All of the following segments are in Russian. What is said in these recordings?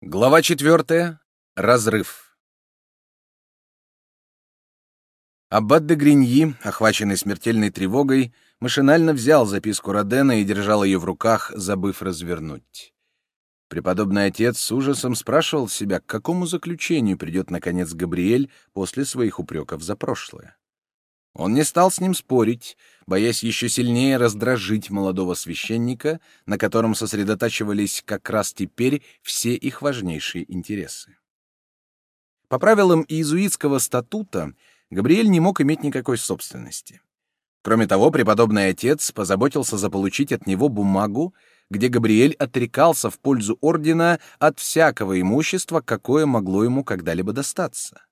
Глава четвертая. Разрыв. Аббат де Гриньи, охваченный смертельной тревогой, машинально взял записку Родена и держал ее в руках, забыв развернуть. Преподобный отец с ужасом спрашивал себя, к какому заключению придет, наконец, Габриэль после своих упреков за прошлое. Он не стал с ним спорить, боясь еще сильнее раздражить молодого священника, на котором сосредотачивались как раз теперь все их важнейшие интересы. По правилам иезуитского статута Габриэль не мог иметь никакой собственности. Кроме того, преподобный отец позаботился заполучить от него бумагу, где Габриэль отрекался в пользу ордена от всякого имущества, какое могло ему когда-либо достаться.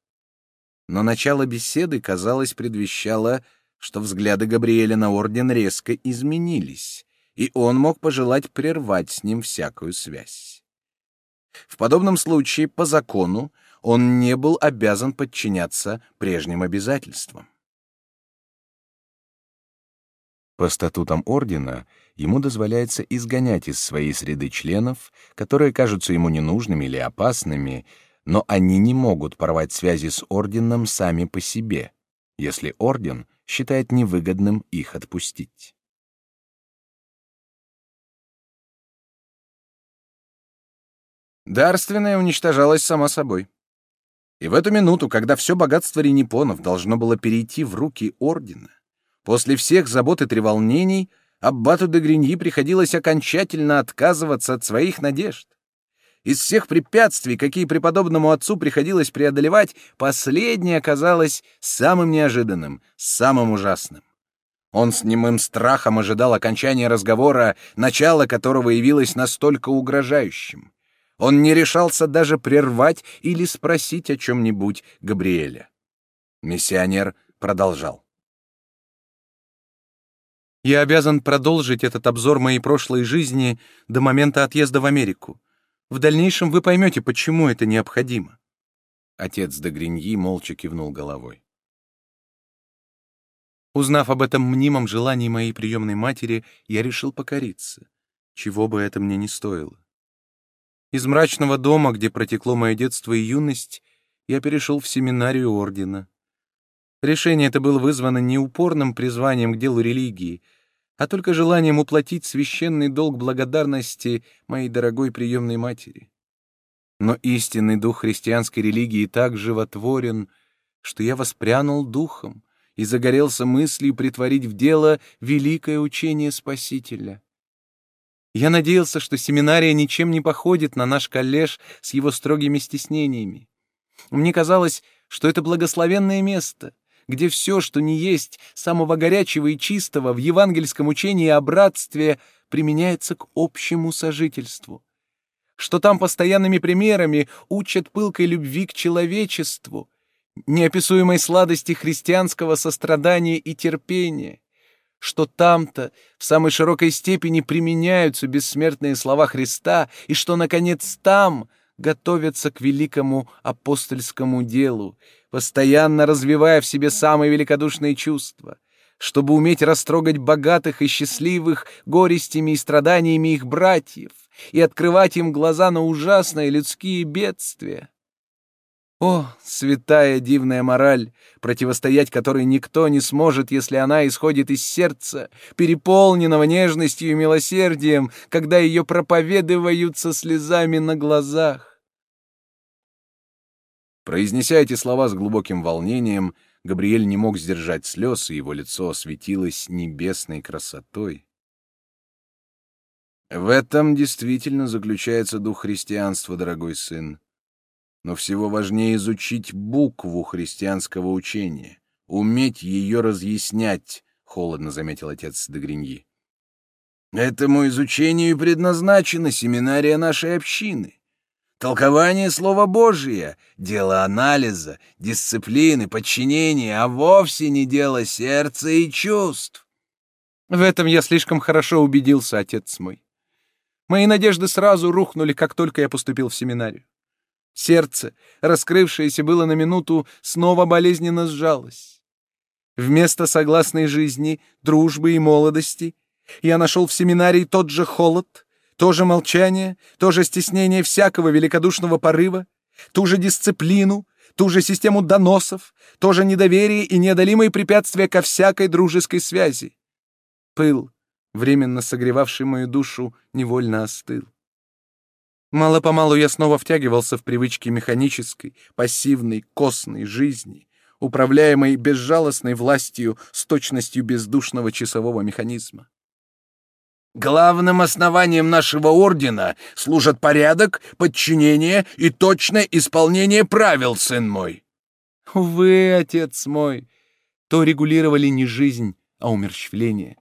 Но начало беседы, казалось, предвещало, что взгляды Габриэля на орден резко изменились, и он мог пожелать прервать с ним всякую связь. В подобном случае, по закону, он не был обязан подчиняться прежним обязательствам. По статутам ордена ему дозволяется изгонять из своей среды членов, которые кажутся ему ненужными или опасными, но они не могут порвать связи с орденом сами по себе, если орден считает невыгодным их отпустить. Дарственная уничтожалась сама собой. И в эту минуту, когда все богатство ренепонов должно было перейти в руки ордена, после всех забот и треволнений, аббату де Гриньи приходилось окончательно отказываться от своих надежд. Из всех препятствий, какие преподобному отцу приходилось преодолевать, последнее оказалось самым неожиданным, самым ужасным. Он с немым страхом ожидал окончания разговора, начало которого явилось настолько угрожающим. Он не решался даже прервать или спросить о чем-нибудь Габриэля. Миссионер продолжал. «Я обязан продолжить этот обзор моей прошлой жизни до момента отъезда в Америку. В дальнейшем вы поймете, почему это необходимо». Отец де Гриньи молча кивнул головой. Узнав об этом мнимом желании моей приемной матери, я решил покориться, чего бы это мне ни стоило. Из мрачного дома, где протекло мое детство и юность, я перешел в семинарию ордена. Решение это было вызвано не упорным призванием к делу религии — а только желанием уплатить священный долг благодарности моей дорогой приемной матери. Но истинный дух христианской религии так животворен, что я воспрянул духом и загорелся мыслью притворить в дело великое учение Спасителя. Я надеялся, что семинария ничем не походит на наш коллеж с его строгими стеснениями. Мне казалось, что это благословенное место — где все, что не есть самого горячего и чистого в евангельском учении о братстве, применяется к общему сожительству. Что там постоянными примерами учат пылкой любви к человечеству, неописуемой сладости христианского сострадания и терпения, что там-то в самой широкой степени применяются бессмертные слова Христа, и что, наконец, там готовятся к великому апостольскому делу, постоянно развивая в себе самые великодушные чувства, чтобы уметь растрогать богатых и счастливых горестями и страданиями их братьев и открывать им глаза на ужасные людские бедствия. О, святая дивная мораль, противостоять которой никто не сможет, если она исходит из сердца, переполненного нежностью и милосердием, когда ее проповедуют со слезами на глазах. Произнеся эти слова с глубоким волнением, Габриэль не мог сдержать слез, и его лицо осветилось небесной красотой. В этом действительно заключается дух христианства, дорогой сын. Но всего важнее изучить букву христианского учения, уметь ее разъяснять, — холодно заметил отец Дегриньи. Этому изучению предназначена семинария нашей общины. Толкование Слова Божия — дело анализа, дисциплины, подчинения, а вовсе не дело сердца и чувств. В этом я слишком хорошо убедился, отец мой. Мои надежды сразу рухнули, как только я поступил в семинарию. Сердце, раскрывшееся было на минуту, снова болезненно сжалось. Вместо согласной жизни, дружбы и молодости я нашел в семинарии тот же холод, То же молчание, то же стеснение всякого великодушного порыва, ту же дисциплину, ту же систему доносов, то же недоверие и неодолимые препятствия ко всякой дружеской связи. Пыл, временно согревавший мою душу, невольно остыл. Мало-помалу я снова втягивался в привычки механической, пассивной, костной жизни, управляемой безжалостной властью с точностью бездушного часового механизма. Главным основанием нашего ордена служат порядок, подчинение и точное исполнение правил, сын мой. Увы, отец мой, то регулировали не жизнь, а умерщвление.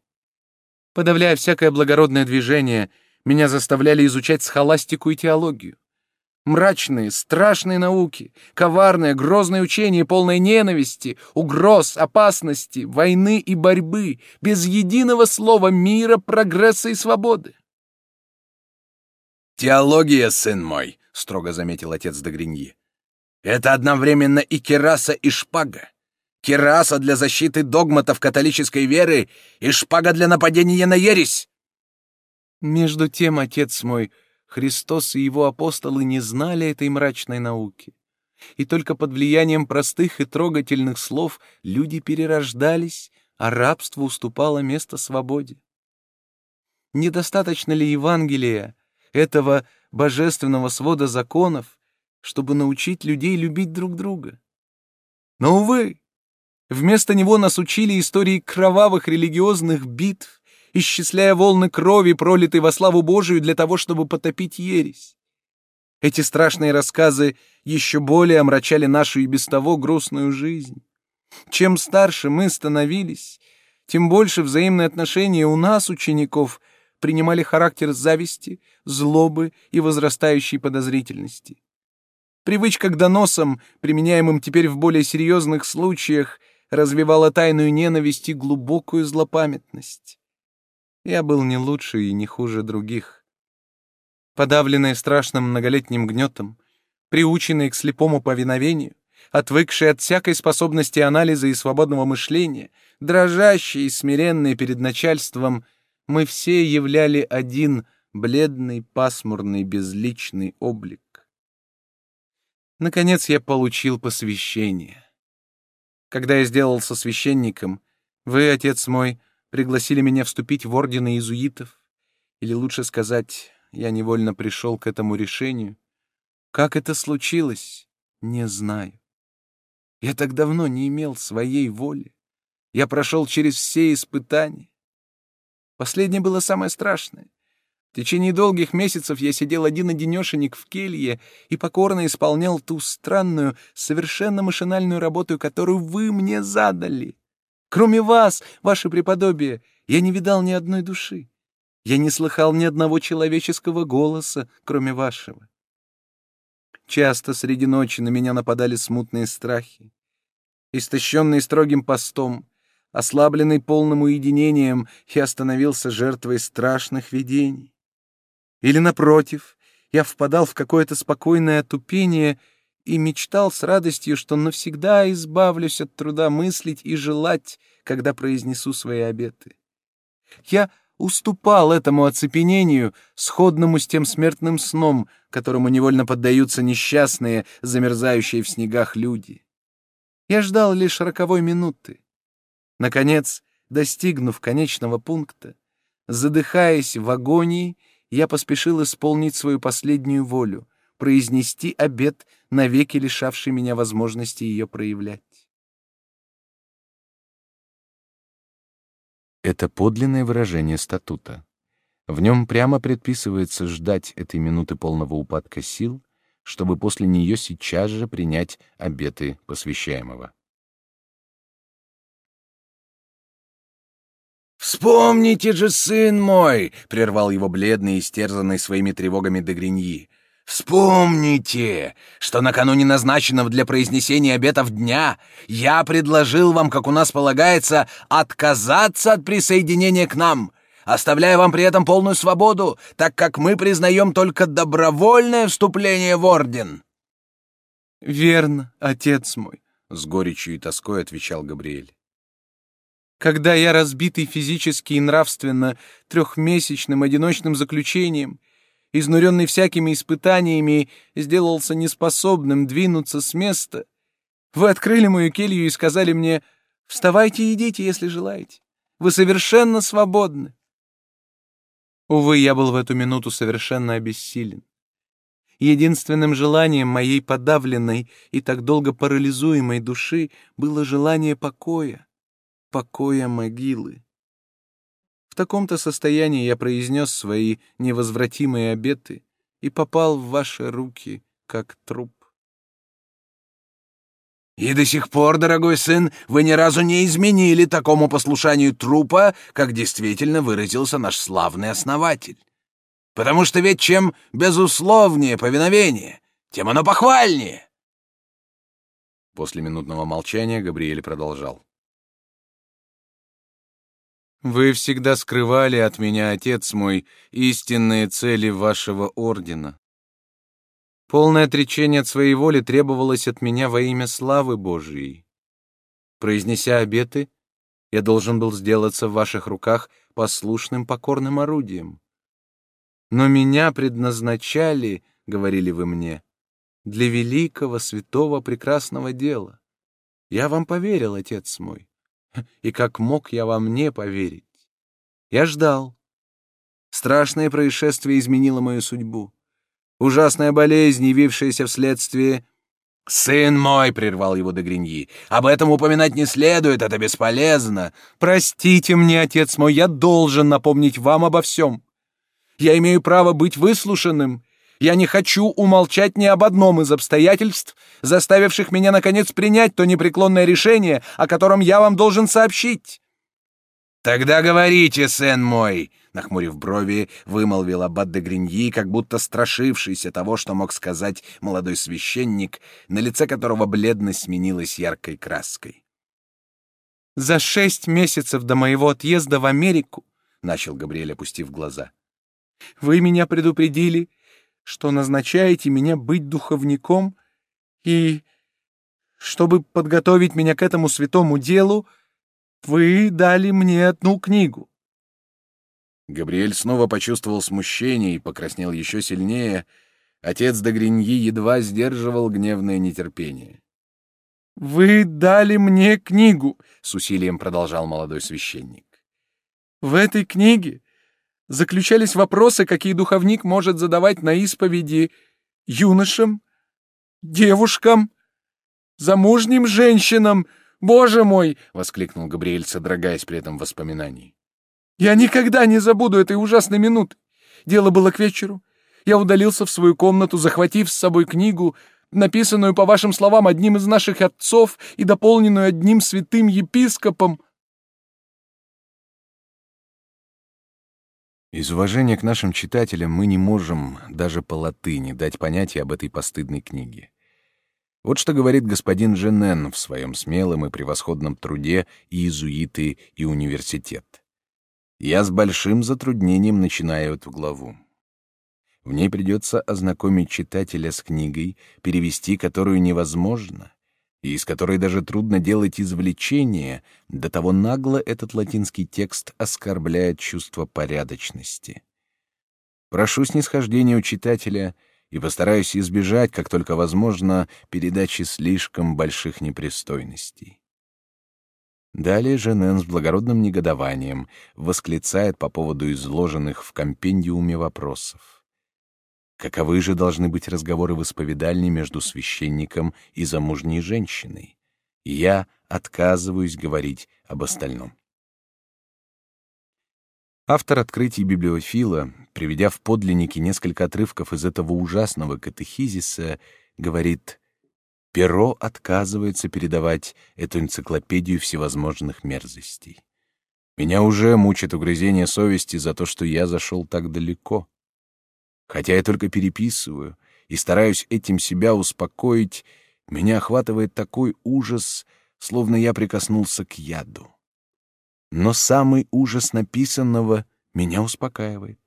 Подавляя всякое благородное движение, меня заставляли изучать схоластику и теологию. Мрачные, страшные науки, коварное, грозное учение, полное ненависти, угроз, опасности, войны и борьбы, без единого слова мира, прогресса и свободы. «Теология, сын мой», — строго заметил отец Догриньи, — «это одновременно и кераса, и шпага. Кераса для защиты догматов католической веры и шпага для нападения на ересь». Между тем, отец мой, — Христос и его апостолы не знали этой мрачной науки. И только под влиянием простых и трогательных слов люди перерождались, а рабство уступало место свободе. Недостаточно ли Евангелия, этого божественного свода законов, чтобы научить людей любить друг друга? Но, увы, вместо него нас учили истории кровавых религиозных битв, исчисляя волны крови, пролитой во славу Божию для того, чтобы потопить ересь. Эти страшные рассказы еще более омрачали нашу и без того грустную жизнь. Чем старше мы становились, тем больше взаимные отношения у нас, учеников, принимали характер зависти, злобы и возрастающей подозрительности. Привычка к доносам, применяемым теперь в более серьезных случаях, развивала тайную ненависть и глубокую злопамятность. Я был не лучше и не хуже других. Подавленные страшным многолетним гнетом, приученные к слепому повиновению, отвыкшие от всякой способности анализа и свободного мышления, дрожащие и смиренные перед начальством, мы все являли один бледный, пасмурный, безличный облик. Наконец я получил посвящение. Когда я сделался священником, вы, отец мой, пригласили меня вступить в орден иезуитов, или лучше сказать, я невольно пришел к этому решению. Как это случилось, не знаю. Я так давно не имел своей воли. Я прошел через все испытания. Последнее было самое страшное. В течение долгих месяцев я сидел один-одинешенек в келье и покорно исполнял ту странную, совершенно машинальную работу, которую вы мне задали. Кроме вас, ваше преподобие, я не видал ни одной души. Я не слыхал ни одного человеческого голоса, кроме вашего. Часто среди ночи на меня нападали смутные страхи. Истощенный строгим постом, ослабленный полным уединением, я становился жертвой страшных видений. Или, напротив, я впадал в какое-то спокойное отупение — и мечтал с радостью, что навсегда избавлюсь от труда мыслить и желать, когда произнесу свои обеты. Я уступал этому оцепенению, сходному с тем смертным сном, которому невольно поддаются несчастные, замерзающие в снегах люди. Я ждал лишь роковой минуты. Наконец, достигнув конечного пункта, задыхаясь в агонии, я поспешил исполнить свою последнюю волю — произнести обет, навеки лишавший меня возможности ее проявлять. Это подлинное выражение статута. В нем прямо предписывается ждать этой минуты полного упадка сил, чтобы после нее сейчас же принять обеты посвящаемого. «Вспомните же, сын мой!» — прервал его бледный и стерзанный своими тревогами Дегриньи. Вспомните, что накануне назначенного для произнесения обетов дня я предложил вам, как у нас полагается, отказаться от присоединения к нам, оставляя вам при этом полную свободу, так как мы признаем только добровольное вступление в орден. «Верно, отец мой», — с горечью и тоской отвечал Габриэль. Когда я, разбитый физически и нравственно, трехмесячным одиночным заключением, изнуренный всякими испытаниями, сделался неспособным двинуться с места, вы открыли мою келью и сказали мне «Вставайте и идите, если желаете. Вы совершенно свободны». Увы, я был в эту минуту совершенно обессилен. Единственным желанием моей подавленной и так долго парализуемой души было желание покоя, покоя могилы. В таком-то состоянии я произнес свои невозвратимые обеты и попал в ваши руки, как труп. И до сих пор, дорогой сын, вы ни разу не изменили такому послушанию трупа, как действительно выразился наш славный основатель. Потому что ведь чем безусловнее повиновение, тем оно похвальнее. После минутного молчания Габриэль продолжал. «Вы всегда скрывали от меня, отец мой, истинные цели вашего ордена. Полное отречение от своей воли требовалось от меня во имя славы Божией. Произнеся обеты, я должен был сделаться в ваших руках послушным покорным орудием. Но меня предназначали, — говорили вы мне, — для великого, святого, прекрасного дела. Я вам поверил, отец мой. И как мог я вам не поверить? Я ждал. Страшное происшествие изменило мою судьбу ужасная болезнь, явившаяся вследствие... «Сын мой!» — прервал его Дегриньи. «Об этом упоминать не следует, это бесполезно!» «Простите мне, отец мой, я должен напомнить вам обо всем. Я имею право быть выслушанным. Я не хочу умолчать ни об одном из обстоятельств, заставивших меня, наконец, принять то непреклонное решение, о котором я вам должен сообщить». «Тогда говорите, сын мой!» нахмурив брови, вымолвил аббат де Гриньи, как будто страшившийся того, что мог сказать молодой священник, на лице которого бледность сменилась яркой краской. «За шесть месяцев до моего отъезда в Америку», — начал Габриэль, опустив глаза, — «вы меня предупредили, что назначаете меня быть духовником, и, чтобы подготовить меня к этому святому делу, вы дали мне одну книгу. Габриэль снова почувствовал смущение и покраснел еще сильнее. Отец Дагриньи едва сдерживал гневное нетерпение. «Вы дали мне книгу», — с усилием продолжал молодой священник. «В этой книге заключались вопросы, какие духовник может задавать на исповеди юношам, девушкам, замужним женщинам. Боже мой!» — воскликнул Габриэль, содрогаясь при этом воспоминаний. Я никогда не забуду этой ужасной минуты. Дело было к вечеру. Я удалился в свою комнату, захватив с собой книгу, написанную, по вашим словам, одним из наших отцов и дополненную одним святым епископом. Из уважения к нашим читателям мы не можем даже по латыни дать понятие об этой постыдной книге. Вот что говорит господин Женен в своем смелом и превосходном труде «Иезуиты и университет». Я с большим затруднением начинаю эту главу. В ней придется ознакомить читателя с книгой, перевести которую невозможно, и из которой даже трудно делать извлечение, до того нагло этот латинский текст оскорбляет чувство порядочности. Прошу снисхождения у читателя и постараюсь избежать, как только возможно, передачи слишком больших непристойностей. Далее Женен с благородным негодованием восклицает по поводу изложенных в компендиуме вопросов. Каковы же должны быть разговоры в исповедальне между священником и замужней женщиной? Я отказываюсь говорить об остальном. Автор открытий библиофила, приведя в подлинники несколько отрывков из этого ужасного катехизиса, говорит Перо отказывается передавать эту энциклопедию всевозможных мерзостей. Меня уже мучит угрызение совести за то, что я зашел так далеко. Хотя я только переписываю и стараюсь этим себя успокоить, меня охватывает такой ужас, словно я прикоснулся к яду. Но самый ужас написанного меня успокаивает.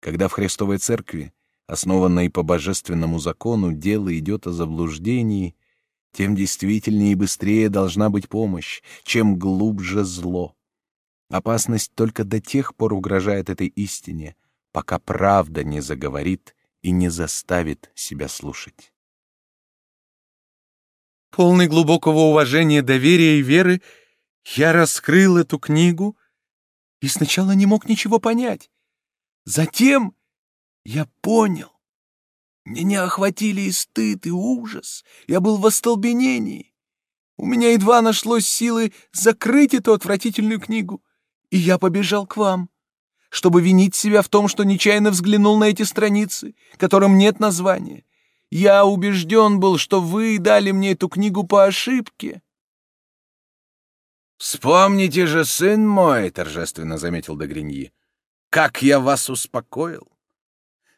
Когда в Христовой Церкви основанной по божественному закону, дело идет о заблуждении, тем действительнее и быстрее должна быть помощь, чем глубже зло. Опасность только до тех пор угрожает этой истине, пока правда не заговорит и не заставит себя слушать. Полный глубокого уважения, доверия и веры, я раскрыл эту книгу и сначала не мог ничего понять. Затем я понял. Меня охватили и стыд, и ужас. Я был в остолбенении. У меня едва нашлось силы закрыть эту отвратительную книгу, и я побежал к вам, чтобы винить себя в том, что нечаянно взглянул на эти страницы, которым нет названия. Я убежден был, что вы дали мне эту книгу по ошибке. «Вспомните же, сын мой», — торжественно заметил Дагриньи, — «как я вас успокоил.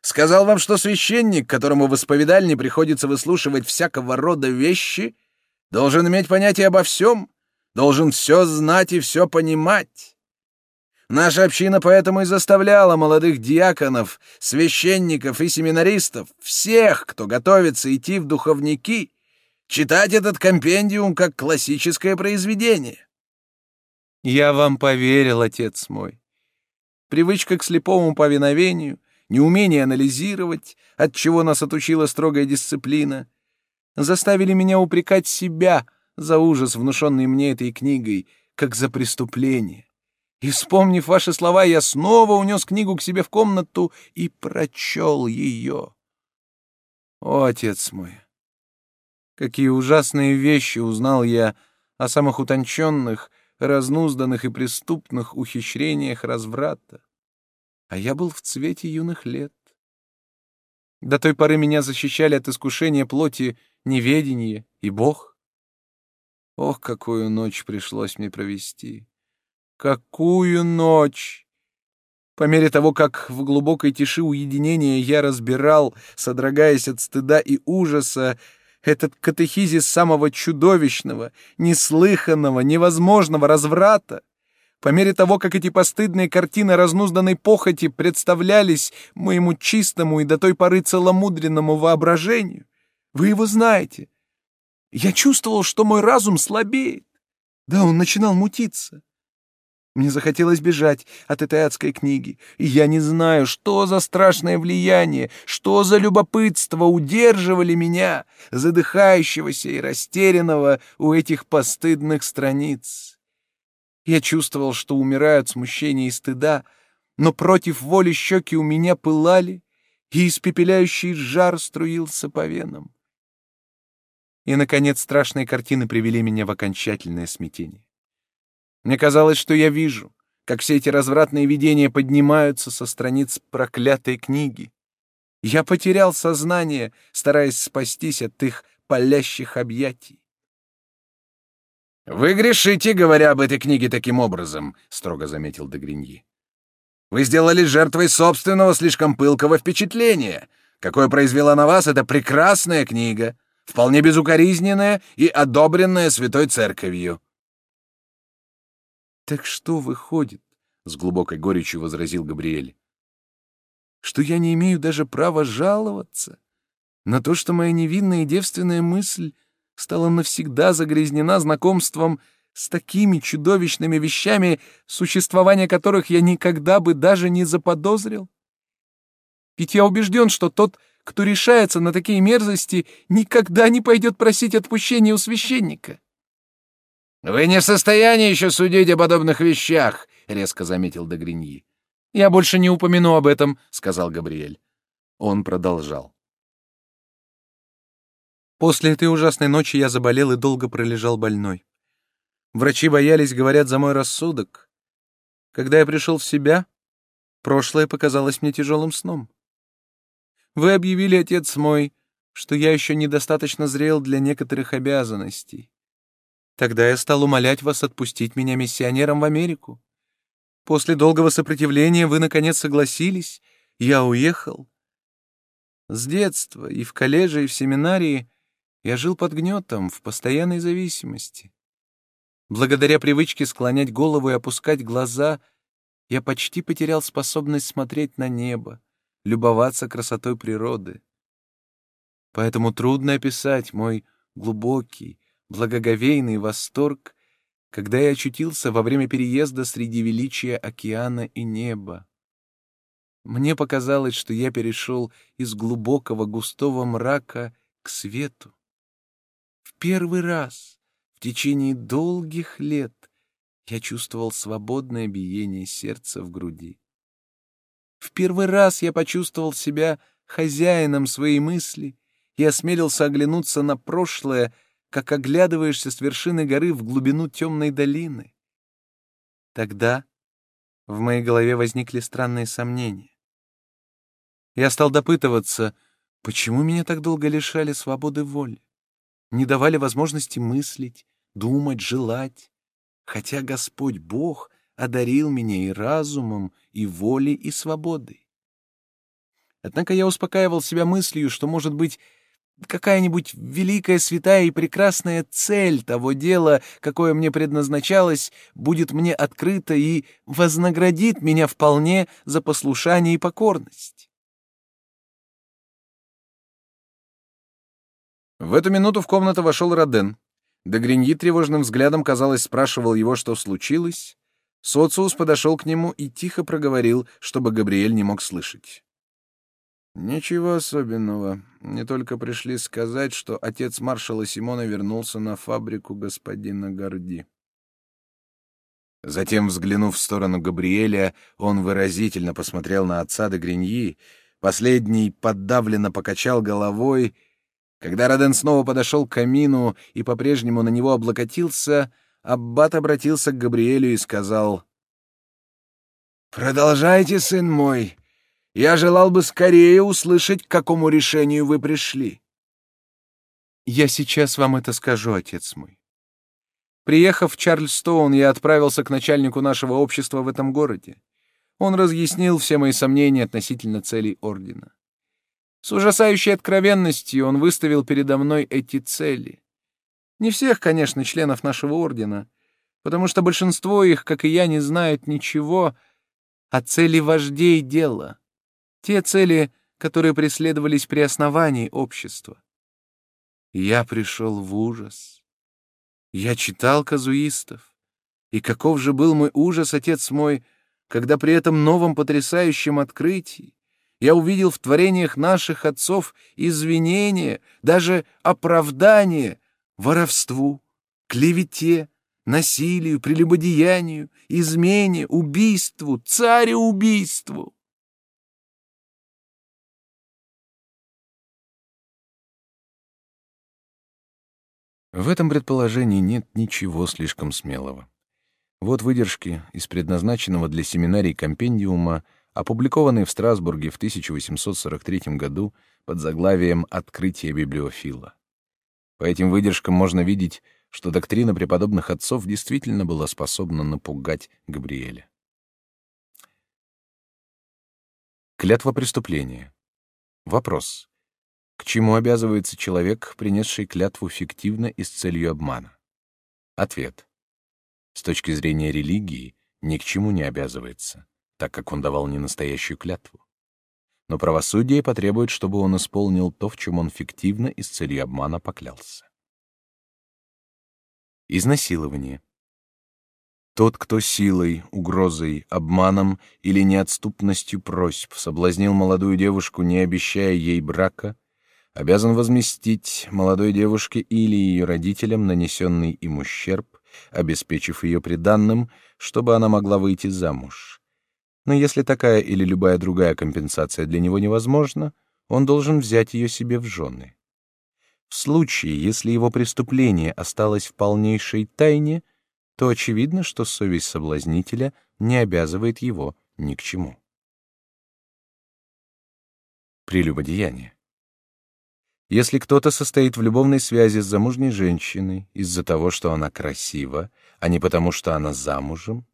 Сказал вам, что священник, которому в исповедальне приходится выслушивать всякого рода вещи, должен иметь понятие обо всем, должен все знать и все понимать. Наша община поэтому и заставляла молодых диаконов, священников и семинаристов, всех, кто готовится идти в духовники, читать этот компендиум как классическое произведение. Я вам поверил, отец мой. Привычка к слепому повиновению, неумение анализировать, от чего нас отучила строгая дисциплина, заставили меня упрекать себя за ужас, внушенный мне этой книгой, как за преступление. И, вспомнив ваши слова, я снова унес книгу к себе в комнату и прочел ее. О, отец мой! Какие ужасные вещи узнал я о самых утонченных, разнузданных и преступных ухищрениях разврата а я был в цвете юных лет. До той поры меня защищали от искушения плоти неведение и Бог. Ох, какую ночь пришлось мне провести! Какую ночь! По мере того, как в глубокой тиши уединения я разбирал, содрогаясь от стыда и ужаса, этот катехизис самого чудовищного, неслыханного, невозможного разврата, по мере того, как эти постыдные картины разнузданной похоти представлялись моему чистому и до той поры целомудренному воображению, вы его знаете. Я чувствовал, что мой разум слабеет. Да, он начинал мутиться. Мне захотелось бежать от этой адской книги, и я не знаю, что за страшное влияние, что за любопытство удерживали меня, задыхающегося и растерянного у этих постыдных страниц. Я чувствовал, что умираю от смущения и стыда, но против воли щеки у меня пылали, и испепеляющий жар струился по венам. И, наконец, страшные картины привели меня в окончательное смятение. Мне казалось, что я вижу, как все эти развратные видения поднимаются со страниц проклятой книги. Я потерял сознание, стараясь спастись от их палящих объятий. «Вы грешите, говоря об этой книге таким образом», — строго заметил Дегриньи. «Вы сделали жертвой собственного слишком пылкого впечатления. Какое произвела на вас эта прекрасная книга, вполне безукоризненная и одобренная Святой Церковью». «Так что выходит?» — с глубокой горечью возразил Габриэль. «Что я не имею даже права жаловаться на то, что моя невинная и девственная мысль стала навсегда загрязнена знакомством с такими чудовищными вещами, существование которых я никогда бы даже не заподозрил? Ведь я убежден, что тот, кто решается на такие мерзости, никогда не пойдет просить отпущения у священника. «Вы не в состоянии еще судить о подобных вещах», — резко заметил Дегриньи. «Я больше не упомяну об этом», — сказал Габриэль. Он продолжал. После этой ужасной ночи я заболел и долго пролежал больной. Врачи боялись, говорят, за мой рассудок. Когда я пришел в себя, прошлое показалось мне тяжелым сном. Вы объявили, отец мой, что я еще недостаточно зрел для некоторых обязанностей. Тогда я стал умолять вас отпустить меня миссионером в Америку. После долгого сопротивления вы, наконец, согласились, я уехал. С детства и в колледже, и в семинарии я жил под гнетом, в постоянной зависимости. Благодаря привычке склонять голову и опускать глаза, я почти потерял способность смотреть на небо, любоваться красотой природы. Поэтому трудно описать мой глубокий, благоговейный восторг, когда я очутился во время переезда среди величия океана и неба. Мне показалось, что я перешел из глубокого густого мрака к свету. В первый раз в течение долгих лет я чувствовал свободное биение сердца в груди. В первый раз я почувствовал себя хозяином своей мысли и осмелился оглянуться на прошлое, как оглядываешься с вершины горы в глубину темной долины. Тогда в моей голове возникли странные сомнения. Я стал допытываться, почему меня так долго лишали свободы воли, не давали возможности мыслить, думать, желать, хотя Господь Бог одарил меня и разумом, и волей, и свободой. Однако я успокаивал себя мыслью, что, может быть, какая-нибудь великая, святая и прекрасная цель того дела, какое мне предназначалось, будет мне открыта и вознаградит меня вполне за послушание и покорность. В эту минуту в комнату вошел Роден. Дегриньи тревожным взглядом, казалось, спрашивал его, что случилось. Социус подошел к нему и тихо проговорил, чтобы Габриэль не мог слышать. «Ничего особенного. Не только пришли сказать, что отец маршала Симона вернулся на фабрику господина Горди». Затем, взглянув в сторону Габриэля, он выразительно посмотрел на отца де Гриньи. Последний подавленно покачал головой когда Роден снова подошел к камину и по-прежнему на него облокотился, Аббат обратился к Габриэлю и сказал, «Продолжайте, сын мой. Я желал бы скорее услышать, к какому решению вы пришли». «Я сейчас вам это скажу, отец мой. Приехав в Чарльстоун, я отправился к начальнику нашего общества в этом городе. Он разъяснил все мои сомнения относительно целей Ордена. С ужасающей откровенностью он выставил передо мной эти цели. Не всех, конечно, членов нашего ордена, потому что большинство их, как и я, не знают ничего о цели вождей дела. Те цели, которые преследовались при основании общества. я пришел в ужас. Я читал казуистов. И каков же был мой ужас, отец мой, когда при этом новом потрясающем открытии я увидел в творениях наших отцов извинения, даже оправдание воровству, клевете, насилию, прелюбодеянию, измене, убийству, цареубийству. В этом предположении нет ничего слишком смелого. Вот выдержки из предназначенного для семинарий компендиума опубликованный в Страсбурге в 1843 году под заглавием «Открытие библиофила». По этим выдержкам можно видеть, что доктрина преподобных отцов действительно была способна напугать Габриэля. Клятва преступления. Вопрос. К чему обязывается человек, принесший клятву фиктивно и с целью обмана? Ответ. С точки зрения религии, ни к чему не обязывается так как он давал ненастоящую клятву. Но правосудие потребует, чтобы он исполнил то, в чем он фиктивно и с целью обмана поклялся. Изнасилование. Тот, кто силой, угрозой, обманом или неотступностью просьб соблазнил молодую девушку, не обещая ей брака, обязан возместить молодой девушке или ее родителям нанесенный им ущерб, обеспечив ее приданным, чтобы она могла выйти замуж. Но если такая или любая другая компенсация для него невозможна, он должен взять ее себе в жены. В случае, если его преступление осталось в полнейшей тайне, то очевидно, что совесть соблазнителя не обязывает его ни к чему. Прелюбодеяние. Если кто-то состоит в любовной связи с замужней женщиной из-за того, что она красива, а не потому, что она замужем,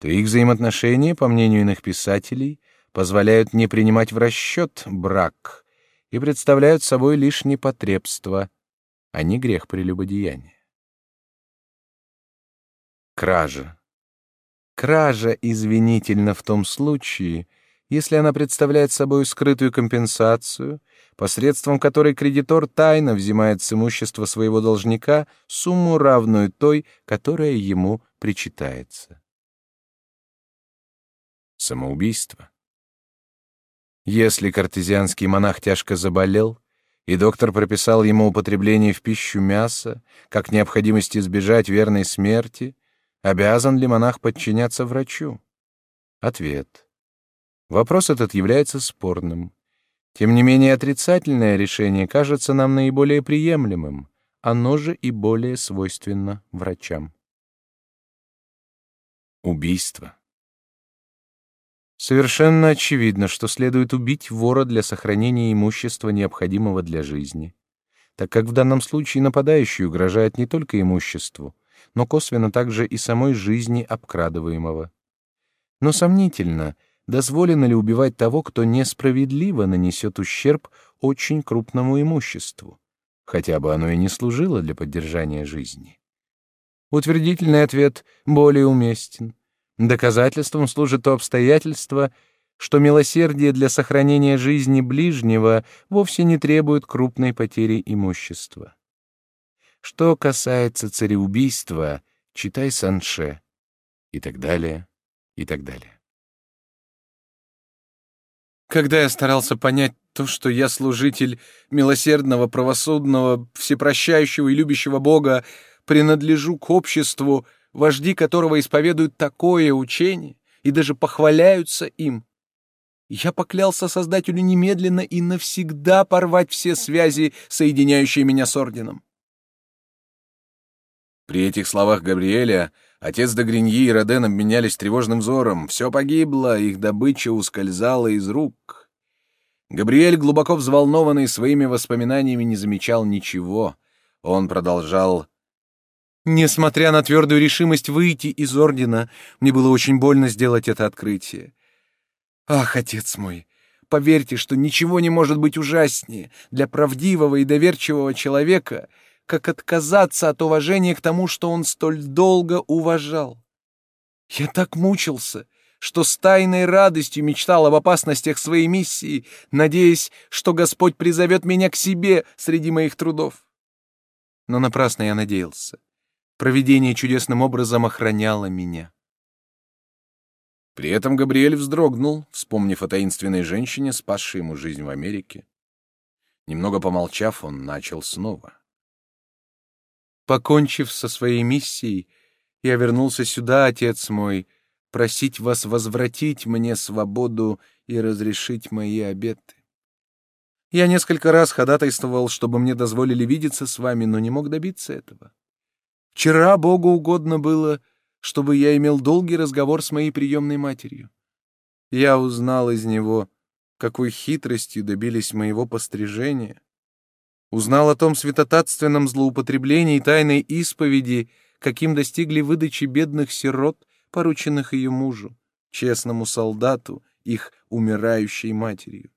то их взаимоотношения, по мнению иных писателей, позволяют не принимать в расчет брак и представляют собой лишь непотребство, а не грех прелюбодеяния. Кража. Кража извинительна в том случае, если она представляет собой скрытую компенсацию, посредством которой кредитор тайно взимает с имущества своего должника сумму, равную той, которая ему причитается. Самоубийство. Если картезианский монах тяжко заболел, и доктор прописал ему употребление в пищу мяса, как необходимость избежать верной смерти, обязан ли монах подчиняться врачу? Ответ. Вопрос этот является спорным. Тем не менее, отрицательное решение кажется нам наиболее приемлемым, оно же и более свойственно врачам. Убийство. Совершенно очевидно, что следует убить вора для сохранения имущества, необходимого для жизни, так как в данном случае нападающий угрожает не только имуществу, но косвенно также и самой жизни обкрадываемого. Но сомнительно — дозволено ли убивать того, кто несправедливо нанесет ущерб очень крупному имуществу, хотя бы оно и не служило для поддержания жизни. Утвердительный ответ более уместен. Доказательством служит то обстоятельство, что милосердие для сохранения жизни ближнего вовсе не требует крупной потери имущества. Что касается цареубийства, читай Санше и так далее, и так далее. Когда я старался понять то, что я служитель милосердного, правосудного, всепрощающего и любящего Бога, принадлежу к обществу, вожди которого исповедуют такое учение и даже похваляются им, я поклялся Создателю немедленно и навсегда порвать все связи, соединяющие меня с Орденом. При этих словах Габриэля Отец Дагриньи и Роден обменялись тревожным взором. Все погибло, их добыча ускользала из рук. Габриэль, глубоко взволнованный своими воспоминаниями, не замечал ничего. Он продолжал... «Несмотря на твердую решимость выйти из Ордена, мне было очень больно сделать это открытие. Ах, отец мой, поверьте, что ничего не может быть ужаснее для правдивого и доверчивого человека — как отказаться от уважения к тому, что он столь долго уважал. Я так мучился, что с тайной радостью мечтал об опасностях своей миссии, надеясь, что Господь призовет меня к себе среди моих трудов. Но напрасно я надеялся. Провидение чудесным образом охраняло меня. При этом Габриэль вздрогнул, вспомнив о таинственной женщине, спасшей ему жизнь в Америке. Немного помолчав, он начал снова. Покончив со своей миссией, я вернулся сюда, отец мой, просить вас возвратить мне свободу и разрешить мои обеты. Я несколько раз ходатайствовал, чтобы мне дозволили видеться с вами, но не мог добиться этого. Вчера Богу угодно было, чтобы я имел долгий разговор с моей приемной матерью. Я узнал из него, какой хитростью добились моего пострижения, Узнал о том святотатственном злоупотреблении тайной исповеди, каким достигли выдачи бедных сирот, порученных ее мужу, честному солдату, их умирающей матерью.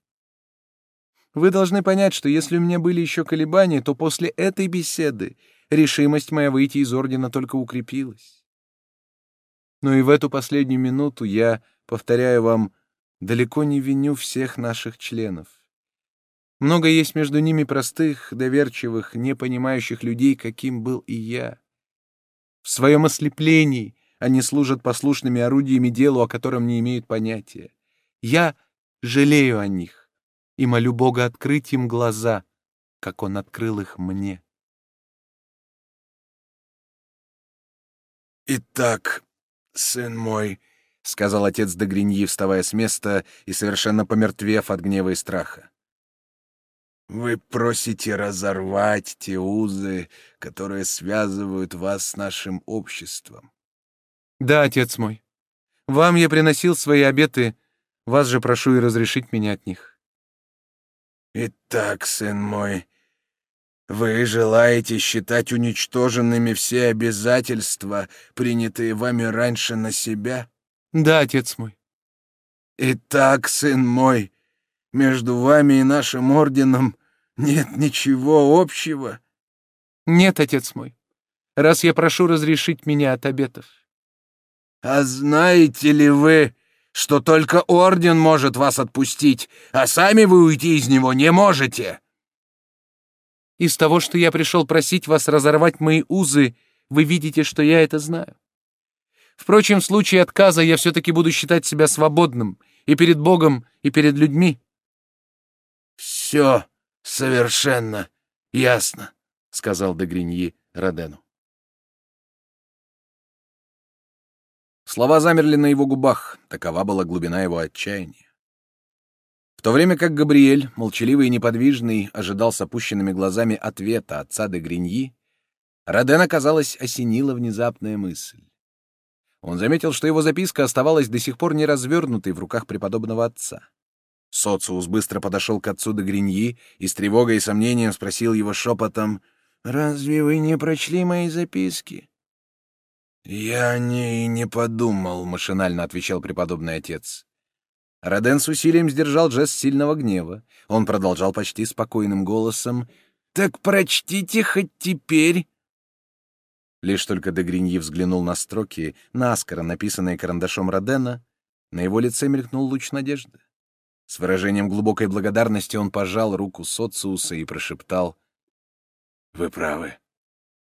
Вы должны понять, что если у меня были еще колебания, то после этой беседы решимость моя выйти из ордена только укрепилась. Но и в эту последнюю минуту я, повторяю вам, далеко не виню всех наших членов. Много есть между ними простых, доверчивых, не понимающих людей, каким был и я. В своем ослеплении они служат послушными орудиями делу, о котором не имеют понятия. Я жалею о них и молю Бога открыть им глаза, как Он открыл их мне. «Итак, сын мой», — сказал отец Дагриньи, вставая с места и совершенно помертвев от гнева и страха, вы просите разорвать те узы, которые связывают вас с нашим обществом. Да, отец мой. Вам я приносил свои обеты, вас же прошу и разрешить меня от них. Итак, сын мой, вы желаете считать уничтоженными все обязательства, принятые вами раньше на себя? Да, отец мой. Итак, сын мой, между вами и нашим орденом нет ничего общего? Нет, отец мой, раз я прошу разрешить меня от обетов. А знаете ли вы, что только орден может вас отпустить, а сами вы уйти из него не можете. Из того, что я пришел просить вас разорвать мои узы, вы видите, что я это знаю. Впрочем, в случае отказа я все-таки буду считать себя свободным и перед Богом, и перед людьми. «Все совершенно ясно», — сказал Дегриньи Родену. Слова замерли на его губах, такова была глубина его отчаяния. В то время как Габриэль, молчаливый и неподвижный, ожидал с опущенными глазами ответа отца де Гриньи, Родена, казалось, осенила внезапная мысль. Он заметил, что его записка оставалась до сих пор не развернутой в руках преподобного отца. Социус быстро подошел к отцу де Гриньи и с тревогой и сомнением спросил его шепотом, «Разве вы не прочли мои записки?» «Я о ней не подумал», — машинально отвечал преподобный отец. Роден с усилием сдержал жест сильного гнева. Он продолжал почти спокойным голосом. «Так прочтите хоть теперь». Лишь только Дегриньи взглянул на строки, наскоро написанные карандашом Родена, на его лице мелькнул луч надежды. С выражением глубокой благодарности он пожал руку Социуса и прошептал. «Вы правы.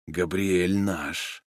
Габриэль наш».